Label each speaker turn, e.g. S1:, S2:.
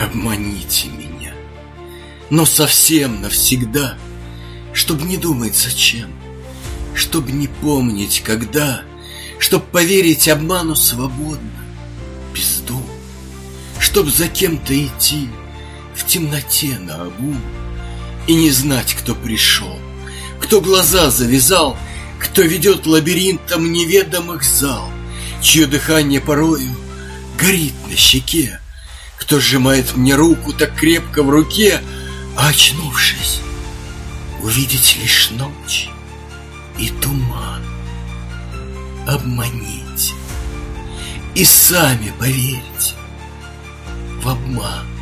S1: Обманите меня, но совсем навсегда, Чтоб не думать зачем, чтоб не помнить когда, Чтоб поверить обману свободно, без дум, Чтоб за кем-то идти в темноте на обум И не знать, кто пришел, кто глаза завязал, Кто ведет лабиринтом неведомых зал, Чье дыхание порою горит на щеке, Кто сжимает мне руку так крепко в руке, А очнувшись, увидеть лишь ночь и туман. Обманите и сами поверьте в обман.